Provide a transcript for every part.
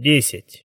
Десять.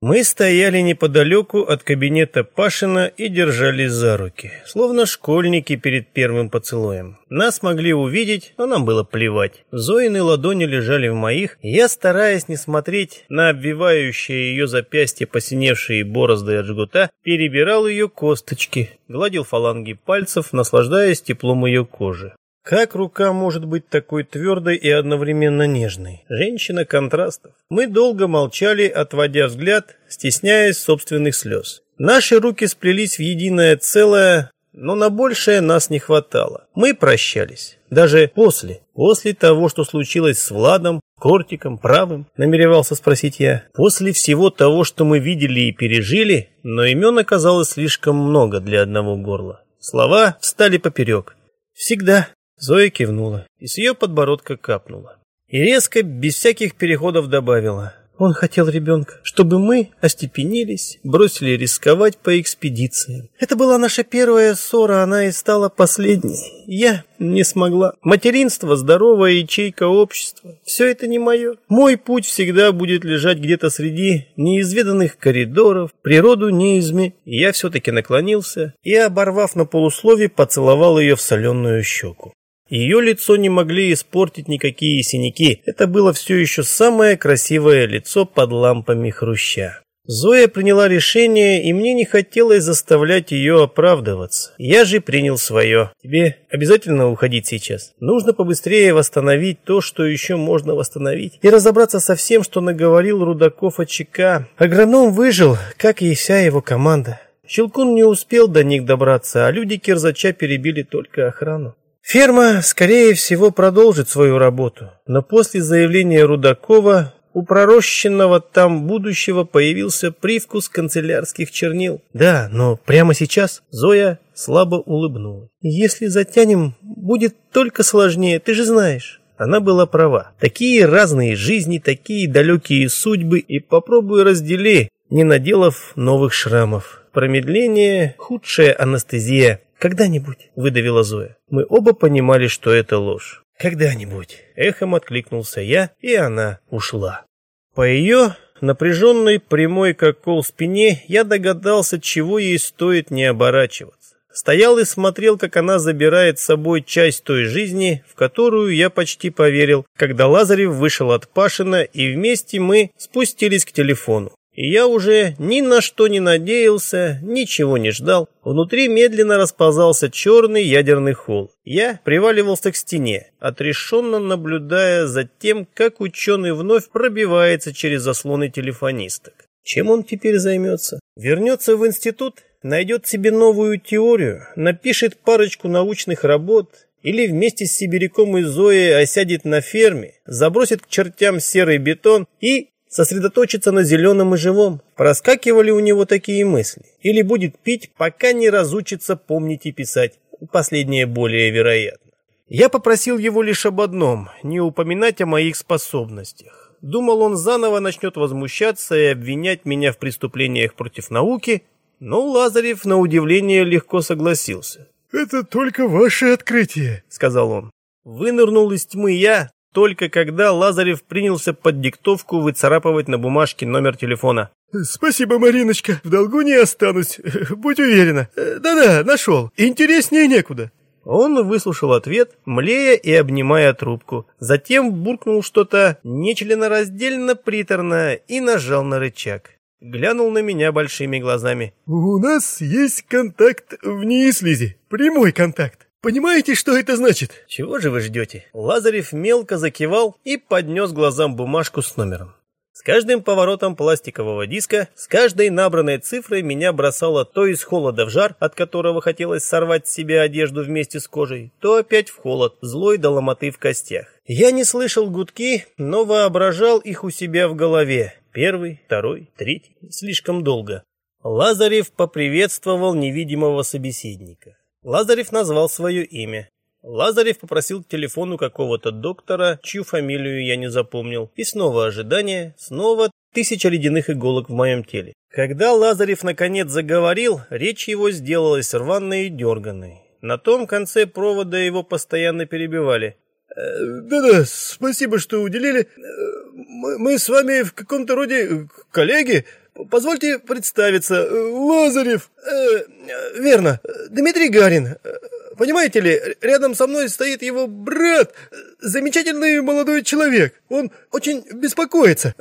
Мы стояли неподалеку от кабинета Пашина и держались за руки, словно школьники перед первым поцелуем. Нас могли увидеть, но нам было плевать. Зоины ладони лежали в моих, я, стараясь не смотреть на обвивающие ее запястья посиневшие борозды от жгута, перебирал ее косточки, гладил фаланги пальцев, наслаждаясь теплом ее кожи. Как рука может быть такой твердой и одновременно нежной? Женщина контрастов. Мы долго молчали, отводя взгляд, стесняясь собственных слез. Наши руки сплелись в единое целое, но на большее нас не хватало. Мы прощались. Даже после, после того, что случилось с Владом, Кортиком, Правым, намеревался спросить я. После всего того, что мы видели и пережили, но имен оказалось слишком много для одного горла. Слова встали поперек. Всегда. Зоя кивнула, и с ее подбородка капнула. И резко, без всяких переходов добавила. Он хотел ребенка, чтобы мы остепенились, бросили рисковать по экспедициям. Это была наша первая ссора, она и стала последней. Я не смогла. Материнство, здоровая ячейка общества. Все это не мое. Мой путь всегда будет лежать где-то среди неизведанных коридоров. Природу не изме. Я все-таки наклонился и, оборвав на полуслове, поцеловал ее в соленую щеку. Ее лицо не могли испортить никакие синяки. Это было все еще самое красивое лицо под лампами хруща. Зоя приняла решение, и мне не хотелось заставлять ее оправдываться. Я же принял свое. Тебе обязательно уходить сейчас? Нужно побыстрее восстановить то, что еще можно восстановить, и разобраться со всем, что наговорил Рудаков о ЧК. Агроном выжил, как и вся его команда. Щелкун не успел до них добраться, а люди Кирзача перебили только охрану. Ферма, скорее всего, продолжит свою работу, но после заявления Рудакова у пророщенного там будущего появился привкус канцелярских чернил. Да, но прямо сейчас Зоя слабо улыбнулась. Если затянем, будет только сложнее, ты же знаешь. Она была права. Такие разные жизни, такие далекие судьбы, и попробуй раздели, не наделав новых шрамов. Промедление – худшая анестезия. «Когда-нибудь», — выдавила Зоя. Мы оба понимали, что это ложь. «Когда-нибудь», — эхом откликнулся я, и она ушла. По ее напряженной, прямой как кол спине, я догадался, чего ей стоит не оборачиваться. Стоял и смотрел, как она забирает с собой часть той жизни, в которую я почти поверил, когда Лазарев вышел от Пашина, и вместе мы спустились к телефону. И я уже ни на что не надеялся, ничего не ждал. Внутри медленно расползался черный ядерный холл. Я приваливался к стене, отрешенно наблюдая за тем, как ученый вновь пробивается через заслоны телефонисток. Чем он теперь займется? Вернется в институт, найдет себе новую теорию, напишет парочку научных работ, или вместе с сибиряком и Зоей осядет на ферме, забросит к чертям серый бетон и сосредоточиться на зеленом и живом. Проскакивали у него такие мысли. Или будет пить, пока не разучится помнить и писать. Последнее более вероятно. Я попросил его лишь об одном – не упоминать о моих способностях. Думал, он заново начнет возмущаться и обвинять меня в преступлениях против науки, но Лазарев, на удивление, легко согласился. «Это только ваше открытие», — сказал он. Вынырнул из тьмы я, только когда Лазарев принялся под диктовку выцарапывать на бумажке номер телефона. «Спасибо, Мариночка, в долгу не останусь, будь уверена. Да-да, нашел, интереснее некуда». Он выслушал ответ, млея и обнимая трубку. Затем буркнул что-то нечленораздельно приторное и нажал на рычаг. Глянул на меня большими глазами. «У нас есть контакт в слизи, прямой контакт. Понимаете, что это значит? Чего же вы ждете? Лазарев мелко закивал и поднес глазам бумажку с номером. С каждым поворотом пластикового диска, с каждой набранной цифрой меня бросало то из холода в жар, от которого хотелось сорвать с себя одежду вместе с кожей, то опять в холод, злой до ломоты в костях. Я не слышал гудки, но воображал их у себя в голове. Первый, второй, третий, слишком долго. Лазарев поприветствовал невидимого собеседника. Лазарев назвал свое имя. Лазарев попросил к телефону какого-то доктора, чью фамилию я не запомнил. И снова ожидание, снова тысяча ледяных иголок в моем теле. Когда Лазарев наконец заговорил, речь его сделалась рваной и дерганной. На том конце провода его постоянно перебивали. «Э, «Да-да, спасибо, что уделили. Э, мы, мы с вами в каком-то роде коллеги. Позвольте представиться. Лазарев. Э, верно, Дмитрий Гарин. Понимаете ли, рядом со мной стоит его брат, замечательный молодой человек. Он очень беспокоится.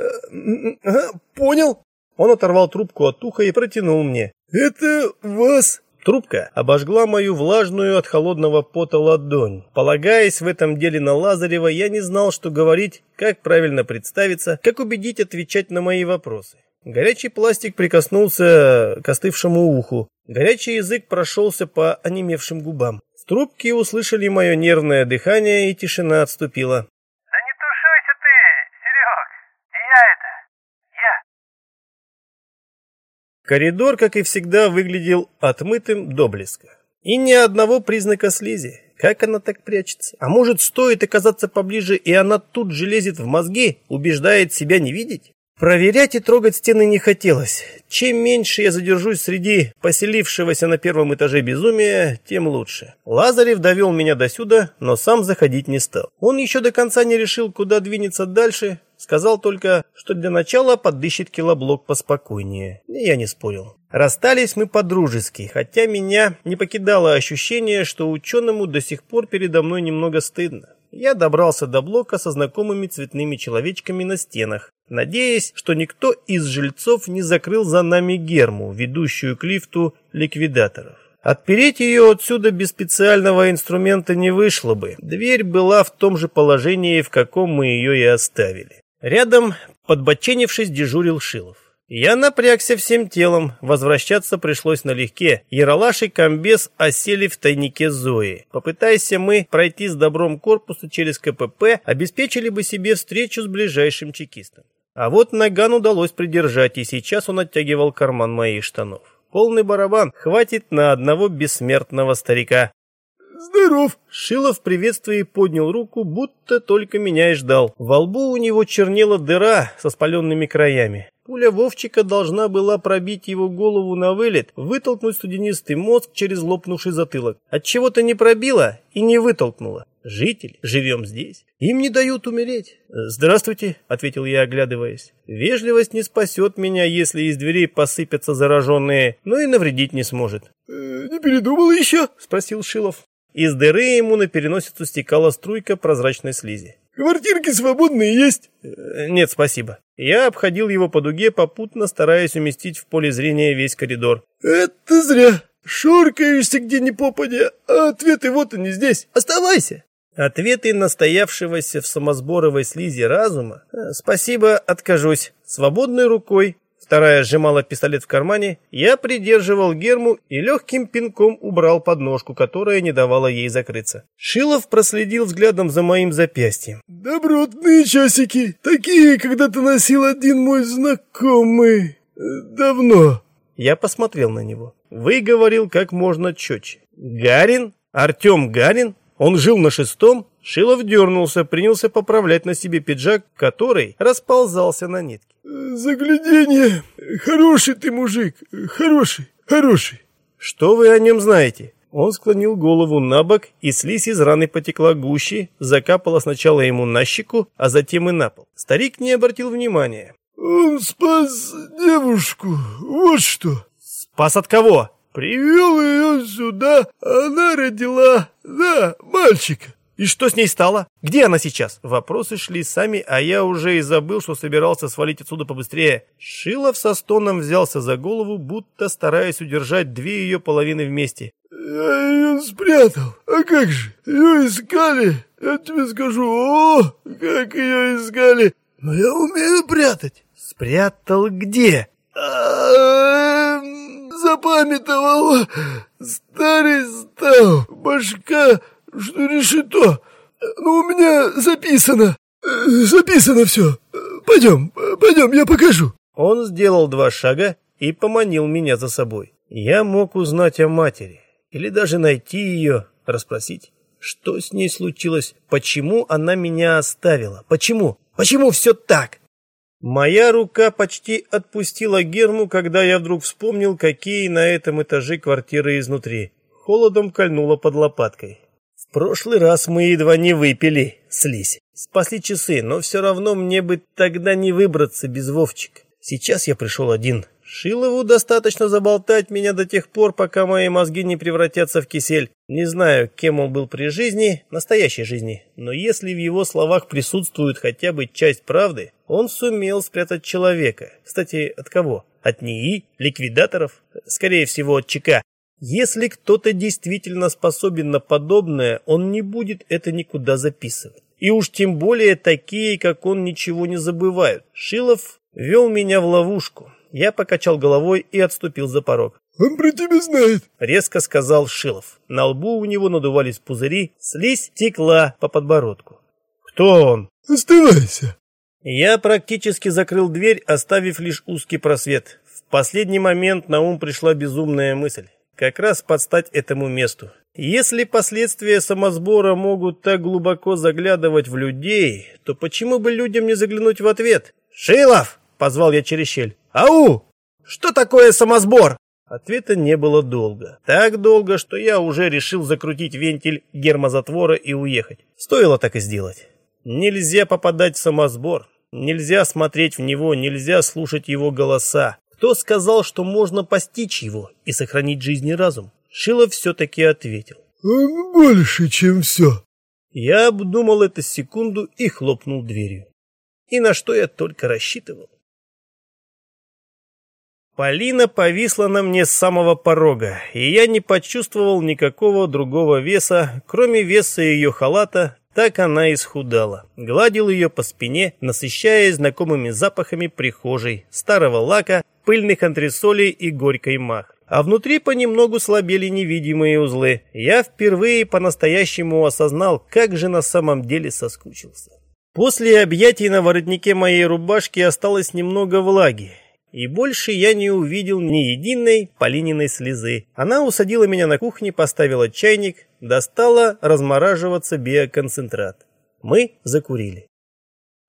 Ага, понял. Он оторвал трубку от уха и протянул мне. Это вас Трубка обожгла мою влажную от холодного пота ладонь. Полагаясь в этом деле на Лазарева, я не знал, что говорить, как правильно представиться, как убедить отвечать на мои вопросы. Горячий пластик прикоснулся к остывшему уху. Горячий язык прошелся по онемевшим губам. В трубке услышали мое нервное дыхание, и тишина отступила. «Да не тушуйся ты, Серег! Я это... я...» Коридор, как и всегда, выглядел отмытым до блеска. И ни одного признака слизи. Как она так прячется? А может, стоит оказаться поближе, и она тут же лезет в мозги, убеждает себя не видеть? Проверять и трогать стены не хотелось. Чем меньше я задержусь среди поселившегося на первом этаже безумия, тем лучше. Лазарев довел меня до сюда, но сам заходить не стал. Он еще до конца не решил, куда двинется дальше, сказал только, что для начала подыщет килоблок поспокойнее. И я не спорил. Расстались мы по-дружески, хотя меня не покидало ощущение, что ученому до сих пор передо мной немного стыдно. Я добрался до блока со знакомыми цветными человечками на стенах, надеясь, что никто из жильцов не закрыл за нами герму, ведущую к лифту ликвидаторов. Отпереть ее отсюда без специального инструмента не вышло бы. Дверь была в том же положении, в каком мы ее и оставили. Рядом, подбоченившись, дежурил Шилов. Я напрягся всем телом, возвращаться пришлось налегке. Яралаш и комбез осели в тайнике Зои. Попытайся мы пройти с добром корпуса через КПП, обеспечили бы себе встречу с ближайшим чекистом. А вот наган удалось придержать, и сейчас он оттягивал карман моих штанов. Полный барабан, хватит на одного бессмертного старика. здоров. Шилов в приветствии поднял руку, будто только меня и ждал. Во лбу у него чернела дыра со спаленными краями. Пуля Вовчика должна была пробить его голову на вылет, вытолкнуть студенистый мозг через лопнувший затылок. От чего то не пробила и не вытолкнула. Жители, живем здесь. Им не дают умереть. «Здравствуйте», — ответил я, оглядываясь. «Вежливость не спасет меня, если из дверей посыпятся зараженные, но и навредить не сможет». Э, «Не передумал еще?» — спросил Шилов. Из дыры ему на переносицу стекала струйка прозрачной слизи. «Квартирки свободные есть?» «Э, «Нет, спасибо». Я обходил его по дуге, попутно стараясь уместить в поле зрения весь коридор. «Это зря. Шуркаешься где ни попадя, а ответы вот они здесь. Оставайся!» Ответы настоявшегося в самосборовой слизи разума «Э, «Спасибо, откажусь». Свободной рукой, вторая сжимала пистолет в кармане, я придерживал герму и легким пинком убрал подножку, которая не давала ей закрыться. Шилов проследил взглядом за моим запястьем. «Добротные часики. Такие когда-то носил один мой знакомый. Давно». Я посмотрел на него. Выговорил как можно четче. «Гарин? Артем Гарин? Он жил на шестом?» Шилов дернулся, принялся поправлять на себе пиджак, который расползался на нитке. «Загляденье. Хороший ты мужик. Хороший, хороший». «Что вы о нем знаете?» Он склонил голову на бок, и слизь из раны потекла гуще, закапала сначала ему на щеку, а затем и на пол. Старик не обратил внимания. «Он спас девушку. Вот что». «Спас от кого?» Привел ее сюда, она родила, да, мальчика. И что с ней стало? Где она сейчас? Вопросы шли сами, а я уже и забыл, что собирался свалить отсюда побыстрее. Шилов со стоном взялся за голову, будто стараясь удержать две ее половины вместе. Я ее спрятал. А как же? Ее искали. Я тебе скажу, о, как ее искали. Но я умею прятать. Спрятал где? А, Запамятовал. Старый стал. Башка, что решето. Ну, у меня записано. Записано все. Пойдем, пойдем, я покажу. Он сделал два шага и поманил меня за собой. Я мог узнать о матери. Или даже найти ее, расспросить. Что с ней случилось? Почему она меня оставила? Почему? Почему все так? Моя рука почти отпустила Герму, когда я вдруг вспомнил, какие на этом этаже квартиры изнутри. Холодом кольнуло под лопаткой. В прошлый раз мы едва не выпили, слизь. Спасли часы, но все равно мне бы тогда не выбраться без Вовчика. Сейчас я пришел один. Шилову достаточно заболтать меня до тех пор, пока мои мозги не превратятся в кисель. Не знаю, кем он был при жизни, настоящей жизни, но если в его словах присутствует хотя бы часть правды, он сумел спрятать человека. Кстати, от кого? От НИИ? Ликвидаторов? Скорее всего, от ЧК. Если кто-то действительно способен на подобное, он не будет это никуда записывать. И уж тем более такие, как он, ничего не забывают. Шилов вел меня в ловушку. Я покачал головой и отступил за порог. «Он про тебя знает», — резко сказал Шилов. На лбу у него надувались пузыри, слизь текла по подбородку. «Кто он?» «Оставайся». Я практически закрыл дверь, оставив лишь узкий просвет. В последний момент на ум пришла безумная мысль. Как раз подстать этому месту. Если последствия самосбора могут так глубоко заглядывать в людей, то почему бы людям не заглянуть в ответ? «Шилов!» — позвал я через щель. «Ау! Что такое самосбор?» Ответа не было долго. Так долго, что я уже решил закрутить вентиль гермозатвора и уехать. Стоило так и сделать. Нельзя попадать в самосбор. Нельзя смотреть в него, нельзя слушать его голоса. Кто сказал, что можно постичь его и сохранить жизнь и разум? Шилов все-таки ответил. «Он больше, чем все». Я обдумал это секунду и хлопнул дверью. И на что я только рассчитывал. Полина повисла на мне с самого порога, и я не почувствовал никакого другого веса, кроме веса ее халата, так она исхудала. Гладил ее по спине, насыщаясь знакомыми запахами прихожей, старого лака, пыльных антресолей и горькой мах. А внутри понемногу слабели невидимые узлы. Я впервые по-настоящему осознал, как же на самом деле соскучился. После объятий на воротнике моей рубашки осталось немного влаги, и больше я не увидел ни единой Полининой слезы. Она усадила меня на кухне, поставила чайник, достала размораживаться биоконцентрат. Мы закурили.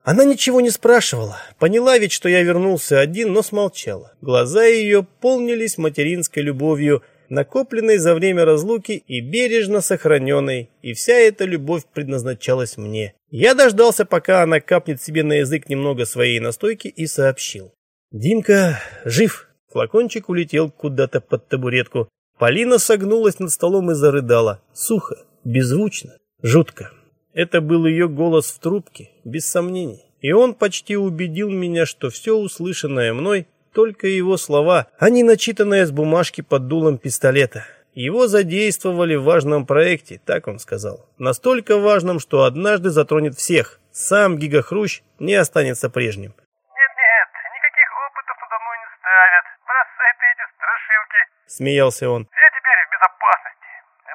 Она ничего не спрашивала. Поняла ведь, что я вернулся один, но смолчала. Глаза ее полнились материнской любовью, накопленной за время разлуки и бережно сохраненной, и вся эта любовь предназначалась мне. Я дождался, пока она капнет себе на язык немного своей настойки и сообщил. Димка жив. Флакончик улетел куда-то под табуретку. Полина согнулась над столом и зарыдала. Сухо, беззвучно, жутко. Это был ее голос в трубке, без сомнений. И он почти убедил меня, что все услышанное мной только его слова, а не начитанное с бумажки под дулом пистолета. Его задействовали в важном проекте, так он сказал. Настолько важном, что однажды затронет всех. Сам Гигахрущ не останется прежним. Смеялся он. Я теперь в безопасности.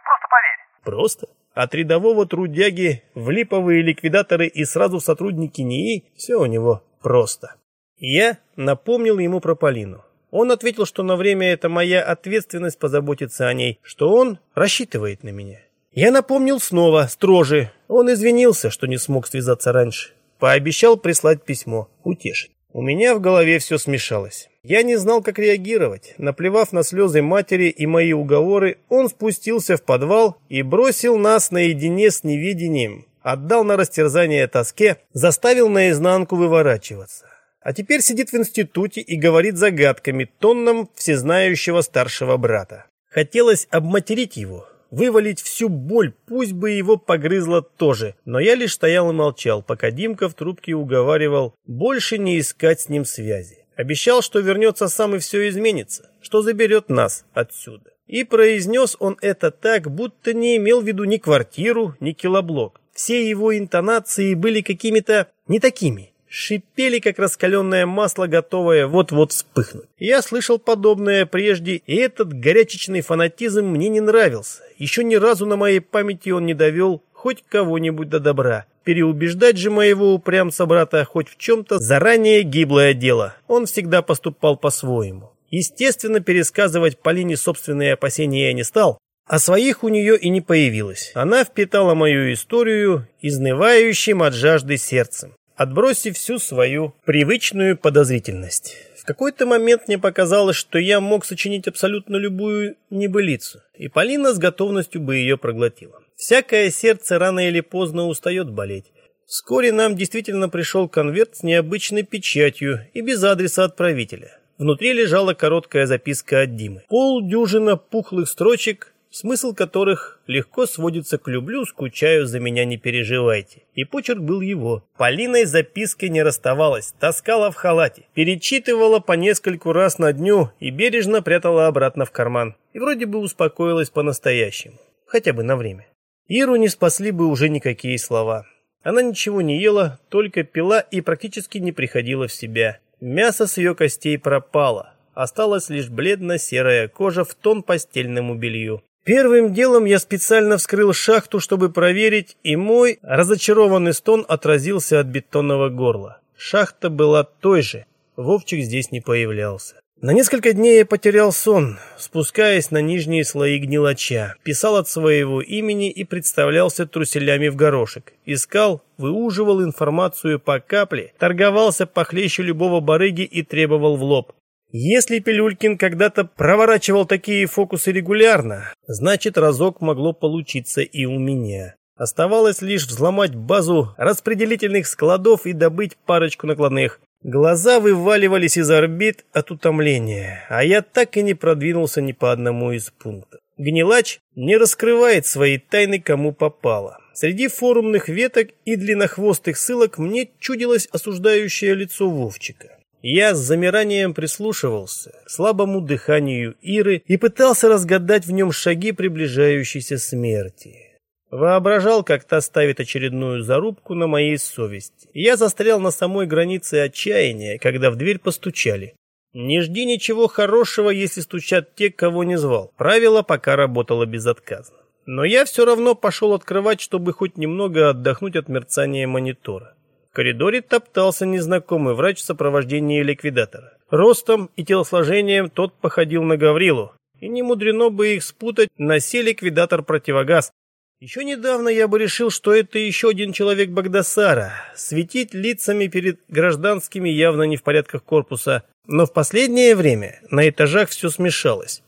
Просто поверь. Просто? От рядового трудяги в липовые ликвидаторы и сразу сотрудники НИИ все у него просто. Я напомнил ему про Полину. Он ответил, что на время это моя ответственность позаботиться о ней, что он рассчитывает на меня. Я напомнил снова, строже. Он извинился, что не смог связаться раньше. Пообещал прислать письмо, утешить. У меня в голове все смешалось. Я не знал, как реагировать. Наплевав на слезы матери и мои уговоры, он спустился в подвал и бросил нас наедине с невидением. Отдал на растерзание тоске, заставил наизнанку выворачиваться. А теперь сидит в институте и говорит загадками тонном всезнающего старшего брата. Хотелось обматерить его, вывалить всю боль, пусть бы его погрызло тоже. Но я лишь стоял и молчал, пока Димка в трубке уговаривал больше не искать с ним связи. Обещал, что вернется сам и все изменится, что заберет нас отсюда. И произнес он это так, будто не имел в виду ни квартиру, ни килоблок. Все его интонации были какими-то не такими. Шипели, как раскаленное масло, готовое вот-вот вспыхнуть. Я слышал подобное прежде, и этот горячечный фанатизм мне не нравился. Еще ни разу на моей памяти он не довел хоть кого-нибудь до добра. Переубеждать же моего упрямца брата хоть в чем-то заранее гиблое дело. Он всегда поступал по-своему. Естественно, пересказывать Полине собственные опасения я не стал, а своих у нее и не появилось. Она впитала мою историю изнывающим от жажды сердцем, отбросив всю свою привычную подозрительность. В какой-то момент мне показалось, что я мог сочинить абсолютно любую небылицу, и Полина с готовностью бы ее проглотила. Всякое сердце рано или поздно устает болеть. Вскоре нам действительно пришел конверт с необычной печатью и без адреса отправителя. Внутри лежала короткая записка от Димы. Полдюжина пухлых строчек, смысл которых легко сводится к «люблю, скучаю, за меня не переживайте». И почерк был его. Полина из запиской не расставалась, таскала в халате, перечитывала по нескольку раз на дню и бережно прятала обратно в карман. И вроде бы успокоилась по-настоящему, хотя бы на время. Иру не спасли бы уже никакие слова. Она ничего не ела, только пила и практически не приходила в себя. Мясо с ее костей пропало. Осталась лишь бледно-серая кожа в тон постельному белью. Первым делом я специально вскрыл шахту, чтобы проверить, и мой разочарованный стон отразился от бетонного горла. Шахта была той же. Вовчик здесь не появлялся. На несколько дней я потерял сон, спускаясь на нижние слои гнилача, писал от своего имени и представлялся труселями в горошек. Искал, выуживал информацию по капле, торговался похлеще любого барыги и требовал в лоб. Если Пилюлькин когда-то проворачивал такие фокусы регулярно, значит разок могло получиться и у меня. Оставалось лишь взломать базу распределительных складов и добыть парочку накладных. Глаза вываливались из орбит от утомления, а я так и не продвинулся ни по одному из пунктов. Гнилач не раскрывает свои тайны кому попало. Среди форумных веток и длиннохвостых ссылок мне чудилось осуждающее лицо Вовчика. Я с замиранием прислушивался к слабому дыханию Иры и пытался разгадать в нем шаги приближающейся смерти. Воображал, как та ставит очередную зарубку на моей совести. Я застрял на самой границе отчаяния, когда в дверь постучали. Не жди ничего хорошего, если стучат те, кого не звал. Правило пока работало безотказно. Но я все равно пошел открывать, чтобы хоть немного отдохнуть от мерцания монитора. Коридоре топтался незнакомый врач в сопровождении ликвидатора. Ростом и телосложением тот походил на Гаврилу, и не мудрено бы их спутать на се ликвидатор-противогаз, еще недавно я бы решил, что это еще один человек Багдасара, светить лицами перед гражданскими явно не в порядках корпуса, но в последнее время на этажах все смешалось.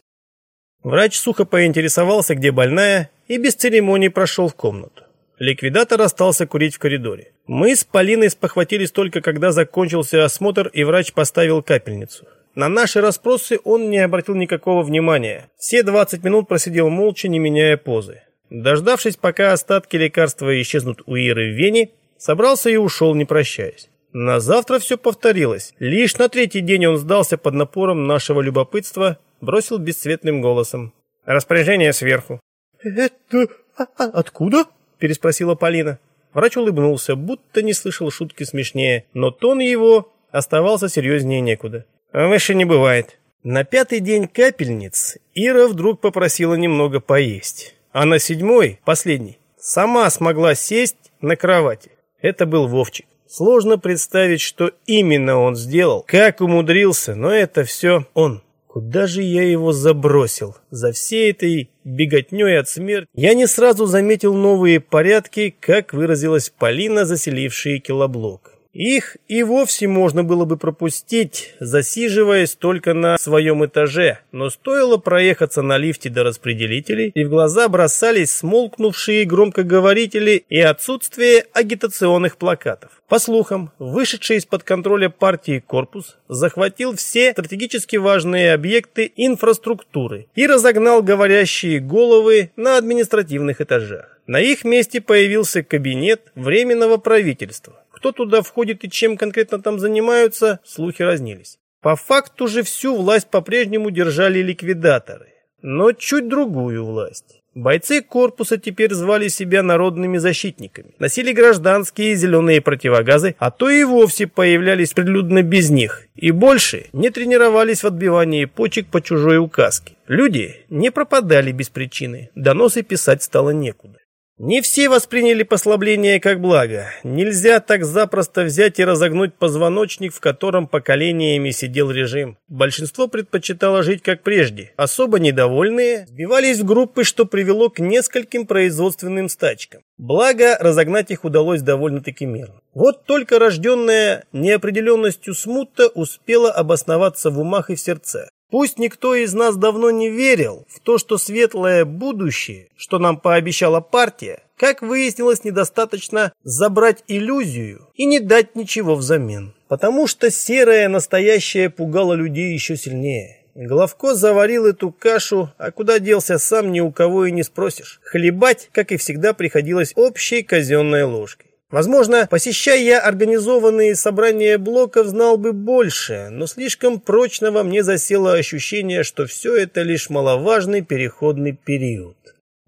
Врач сухо поинтересовался, где больная, и без церемоний прошел в комнату. Ликвидатор остался курить в коридоре. Мы с Полиной спохватились только, когда закончился осмотр, и врач поставил капельницу. На наши расспросы он не обратил никакого внимания. Все 20 минут просидел молча, не меняя позы. Дождавшись, пока остатки лекарства исчезнут у Иры в вене, собрался и ушел, не прощаясь. На завтра все повторилось. Лишь на третий день он сдался под напором нашего любопытства, бросил бесцветным голосом. Распоряжение сверху. «Это а, а откуда?» – переспросила Полина. Врач улыбнулся, будто не слышал шутки смешнее, но тон его оставался серьезнее некуда. «Выше не бывает». На пятый день капельниц Ира вдруг попросила немного поесть а на седьмой, последний, сама смогла сесть на кровати. Это был Вовчик. Сложно представить, что именно он сделал, как умудрился, но это все он. Куда же я его забросил? За всей этой беготней от смерти я не сразу заметил новые порядки, как выразилась Полина, заселившая килоблок. Их и вовсе можно было бы пропустить, засиживаясь только на своем этаже, но стоило проехаться на лифте до распределителей, и в глаза бросались смолкнувшие громкоговорители и отсутствие агитационных плакатов. По слухам, вышедший из-под контроля партии корпус захватил все стратегически важные объекты инфраструктуры и разогнал говорящие головы на административных этажах. На их месте появился кабинет Временного правительства кто туда входит и чем конкретно там занимаются, слухи разнились. По факту же всю власть по-прежнему держали ликвидаторы, но чуть другую власть. Бойцы корпуса теперь звали себя народными защитниками, носили гражданские зеленые противогазы, а то и вовсе появлялись прилюдно без них, и больше не тренировались в отбивании почек по чужой указке. Люди не пропадали без причины, доносы писать стало некуда. Не все восприняли послабление как благо. Нельзя так запросто взять и разогнуть позвоночник, в котором поколениями сидел режим. Большинство предпочитало жить как прежде. Особо недовольные сбивались в группы, что привело к нескольким производственным стачкам. Благо, разогнать их удалось довольно-таки мирно. Вот только рожденная неопределенностью смута успела обосноваться в умах и в сердце. Пусть никто из нас давно не верил в то, что светлое будущее, что нам пообещала партия, как выяснилось, недостаточно забрать иллюзию и не дать ничего взамен. Потому что серое настоящее пугало людей еще сильнее. Главко заварил эту кашу, а куда делся сам ни у кого и не спросишь. Хлебать, как и всегда, приходилось общей казенной ложкой. Возможно, посещая я организованные собрания блоков, знал бы больше, но слишком прочно во мне засело ощущение, что все это лишь маловажный переходный период.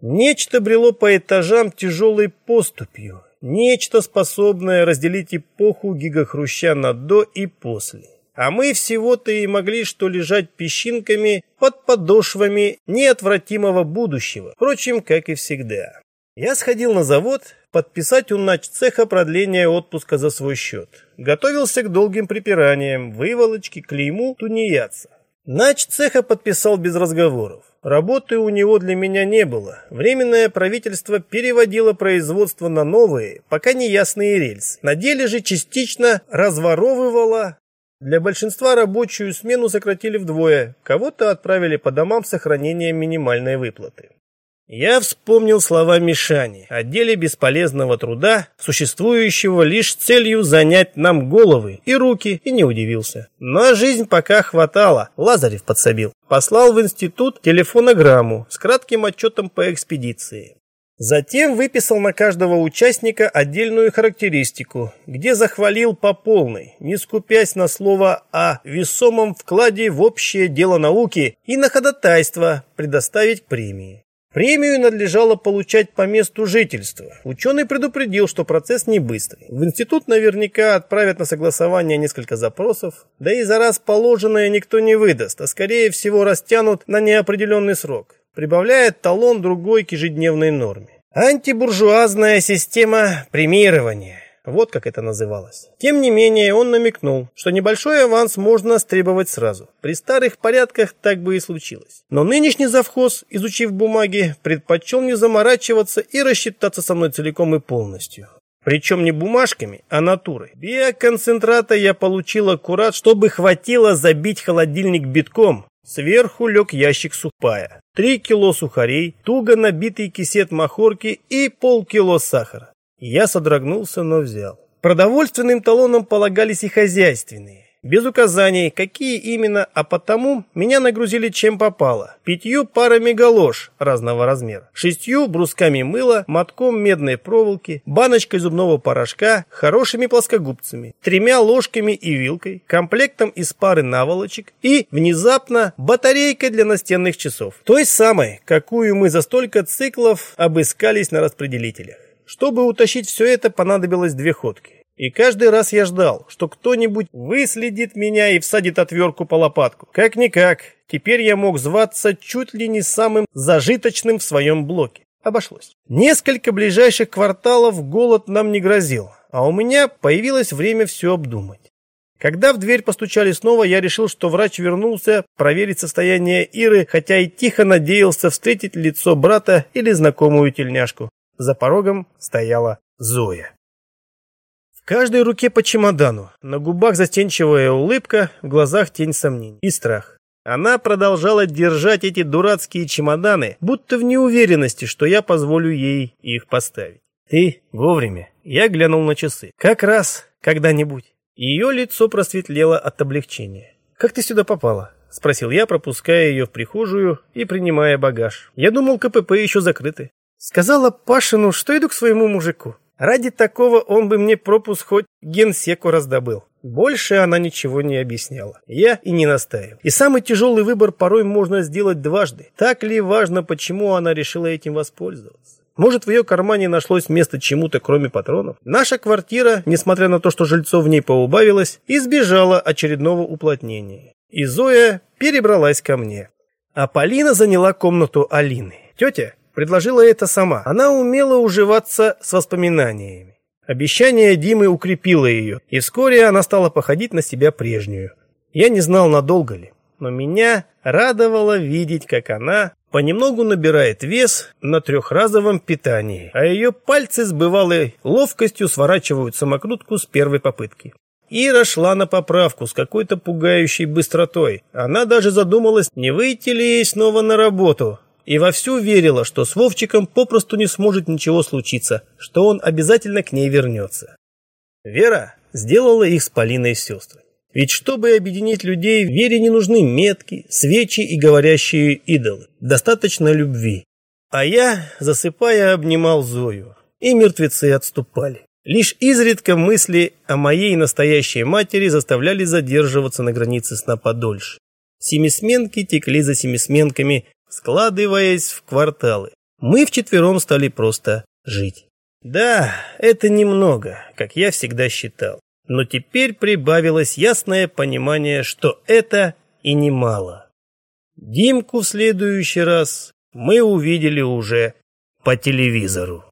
Нечто брело по этажам тяжелой поступью, нечто способное разделить эпоху гигахруща на «до» и «после». А мы всего-то и могли что лежать песчинками под подошвами неотвратимого будущего, впрочем, как и всегда. Я сходил на завод подписать у начцеха продление отпуска за свой счет. Готовился к долгим припираниям, выволочке, клейму, тунеядца. Начцеха подписал без разговоров. Работы у него для меня не было. Временное правительство переводило производство на новые, пока не ясные рельсы. На деле же частично разворовывало. Для большинства рабочую смену сократили вдвое, кого-то отправили по домам с сохранением минимальной выплаты. Я вспомнил слова Мишани о деле бесполезного труда, существующего лишь целью занять нам головы и руки, и не удивился. Но жизнь пока хватало, Лазарев подсобил. Послал в институт телефонограмму с кратким отчетом по экспедиции. Затем выписал на каждого участника отдельную характеристику, где захвалил по полной, не скупясь на слово о весомом вкладе в общее дело науки и на ходатайство предоставить премии. Премию надлежало получать по месту жительства. Ученый предупредил, что процесс не быстрый. В институт наверняка отправят на согласование несколько запросов, да и за раз положенное никто не выдаст, а скорее всего растянут на неопределенный срок, прибавляя талон другой к ежедневной норме. Антибуржуазная система премирования. Вот как это называлось. Тем не менее, он намекнул, что небольшой аванс можно стребовать сразу. При старых порядках так бы и случилось. Но нынешний завхоз, изучив бумаги, предпочел не заморачиваться и рассчитаться со мной целиком и полностью. Причем не бумажками, а натурой. Биоконцентрата я получил аккурат, чтобы хватило забить холодильник битком. Сверху лег ящик сухпая. Три кило сухарей, туго набитый кисет махорки и полкило сахара. Я содрогнулся, но взял. Продовольственным талонам полагались и хозяйственные. Без указаний, какие именно, а потому меня нагрузили чем попало. Пятью парами галош разного размера, шестью брусками мыла, мотком медной проволоки, баночкой зубного порошка, хорошими плоскогубцами, тремя ложками и вилкой, комплектом из пары наволочек и, внезапно, батарейкой для настенных часов. Той самой, какую мы за столько циклов обыскались на распределителях. Чтобы утащить все это, понадобилось две ходки. И каждый раз я ждал, что кто-нибудь выследит меня и всадит отвертку по лопатку. Как-никак, теперь я мог зваться чуть ли не самым зажиточным в своем блоке. Обошлось. Несколько ближайших кварталов голод нам не грозил, а у меня появилось время все обдумать. Когда в дверь постучали снова, я решил, что врач вернулся проверить состояние Иры, хотя и тихо надеялся встретить лицо брата или знакомую тельняшку. За порогом стояла Зоя. В каждой руке по чемодану, на губах застенчивая улыбка, в глазах тень сомнений и страх. Она продолжала держать эти дурацкие чемоданы, будто в неуверенности, что я позволю ей их поставить. Ты вовремя. Я глянул на часы. Как раз когда-нибудь. Ее лицо просветлело от облегчения. Как ты сюда попала? Спросил я, пропуская ее в прихожую и принимая багаж. Я думал, КПП еще закрыты. Сказала Пашину, что иду к своему мужику. Ради такого он бы мне пропуск хоть генсеку раздобыл. Больше она ничего не объясняла. Я и не настаивал. И самый тяжелый выбор порой можно сделать дважды. Так ли важно, почему она решила этим воспользоваться? Может, в ее кармане нашлось место чему-то, кроме патронов? Наша квартира, несмотря на то, что жильцов в ней поубавилось, избежала очередного уплотнения. И Зоя перебралась ко мне. А Полина заняла комнату Алины. Тетя, предложила это сама. Она умела уживаться с воспоминаниями. Обещание Димы укрепило ее, и вскоре она стала походить на себя прежнюю. Я не знал, надолго ли, но меня радовало видеть, как она понемногу набирает вес на трехразовом питании, а ее пальцы с бывалой ловкостью сворачивают самокрутку с первой попытки. Ира шла на поправку с какой-то пугающей быстротой. Она даже задумалась, не выйти ли ей снова на работу. И вовсю верила, что с Вовчиком попросту не сможет ничего случиться, что он обязательно к ней вернется. Вера сделала их с Полиной сестрой. Ведь чтобы объединить людей, Вере не нужны метки, свечи и говорящие идолы. Достаточно любви. А я, засыпая, обнимал Зою. И мертвецы отступали. Лишь изредка мысли о моей настоящей матери заставляли задерживаться на границе сна подольше. Семисменки текли за семисменками, складываясь в кварталы. Мы вчетвером стали просто жить. Да, это немного, как я всегда считал. Но теперь прибавилось ясное понимание, что это и немало. Димку в следующий раз мы увидели уже по телевизору.